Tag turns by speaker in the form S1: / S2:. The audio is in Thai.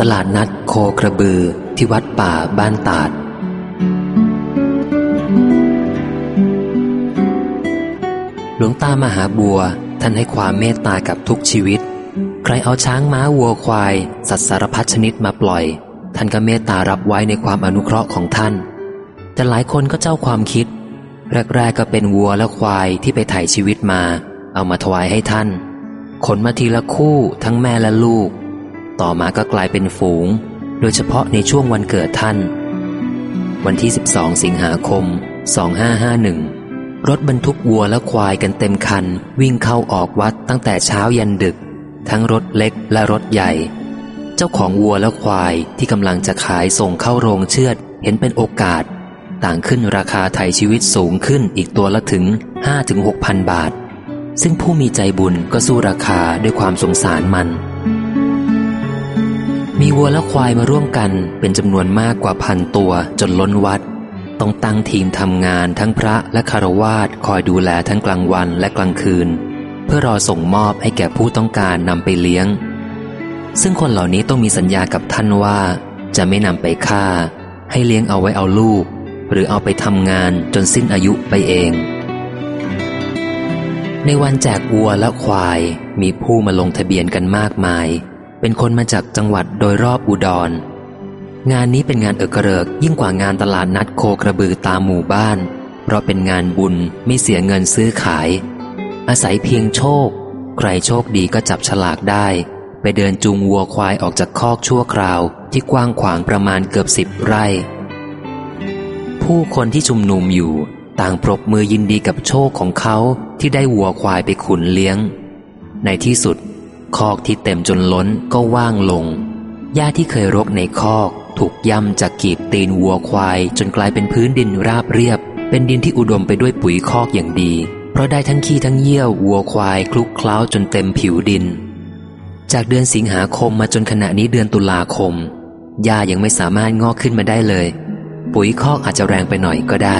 S1: ตลาดนัดโคกระบือที่วัดป่าบ้านตาด หลวงตามหาบัวท่านให้ความเมตตากับทุกชีวิต ใครเอาช้างม้าวัวควาย สัตว์สารพัดชนิดมาปล่อย ท่านก็เมตตารับไว้ในความอนุเคราะห์ของท่าน แต่หลายคนก็เจ้าความคิด แรกๆก็เป็นวัวและควายที่ไปถ่ายชีวิตมา เอามาถวายให้ท่าน ขนมาทีละคู่ทั้งแม่และลูก ต่อมาก็กลายเป็นฝูง โดยเฉพาะในช่วงวันเกิดท่าน วันที่ 12 สิงหาคม 2551 รถบรรทุกวัวและควายกันเต็มคัน วิ่งเข้าออกวัดตั้งแต่เช้ายันดึก ทั้งรถเล็กและรถใหญ่ เจ้าของวัวและควายที่กำลังจะขายส่งเข้าโรงเชือด เห็นเป็นโอกาส ต่างขึ้นราคาไถ่ชีวิตสูงขึ้นอีกตัวละถึง 5-6,000 บาทซึ่งผู้มีใจบุญก็สู้ราคาด้วยความสงสารมัน มีวัวและควายมาร่วมกันเป็นจำนวนมากกว่าพันตัวจนล้นวัด ต้องตั้งทีมทำงานทั้งพระและคารวาสคอยดูแลทั้งกลางวันและกลางคืน เพื่อรอส่งมอบให้แก่ผู้ต้องการนำไปเลี้ยง ซึ่งคนเหล่านี้ต้องมีสัญญากับท่านว่า จะไม่นำไปฆ่า ให้เลี้ยงเอาไว้เอาลูก หรือเอาไปทำงานจนสิ้นอายุไปเอง ในวันแจกวัวและควายมีผู้มาลงทะเบียนกันมากมาย เป็นคนมาจากจังหวัดโดยรอบอุดร งานนี้เป็นงานเอกเริกยิ่งกว่างานตลาดนัดโคกระบือตามหมู่บ้าน เพราะเป็นงานบุญไม่เสียเงินซื้อขาย อาศัยเพียงโชค ใครโชคดีก็จับฉลากได้ ไปเดินจูงวัวควายออกจากคอกชั่วคราวที่กว้างขวางประมาณเกือบสิบไร่ ผู้คนที่ชุมนุมอยู่ต่างปรบมือยินดีกับโชคของเขาที่ได้วัวควายไปขุนเลี้ยง ในที่สุด คอกที่เต็มจนล้นก็ว่างลง หญ้าที่เคยรกในคอกถูกย่ำจากกีบตีนวัวควาย จนกลายเป็นพื้นดินราบเรียบ เป็นดินที่อุดมไปด้วยปุ๋ยคอกอย่างดี เพราะได้ทั้งขี้ทั้งเยี่ยววัวควายคลุกเคล้าจนเต็มผิวดิน จากเดือนสิงหาคมมาจนขณะนี้เดือนตุลาคมหญ้ายังไม่สามารถงอกขึ้นมาได้เลย ปุ๋ยคอกอาจจะแรงไปหน่อยก็ได้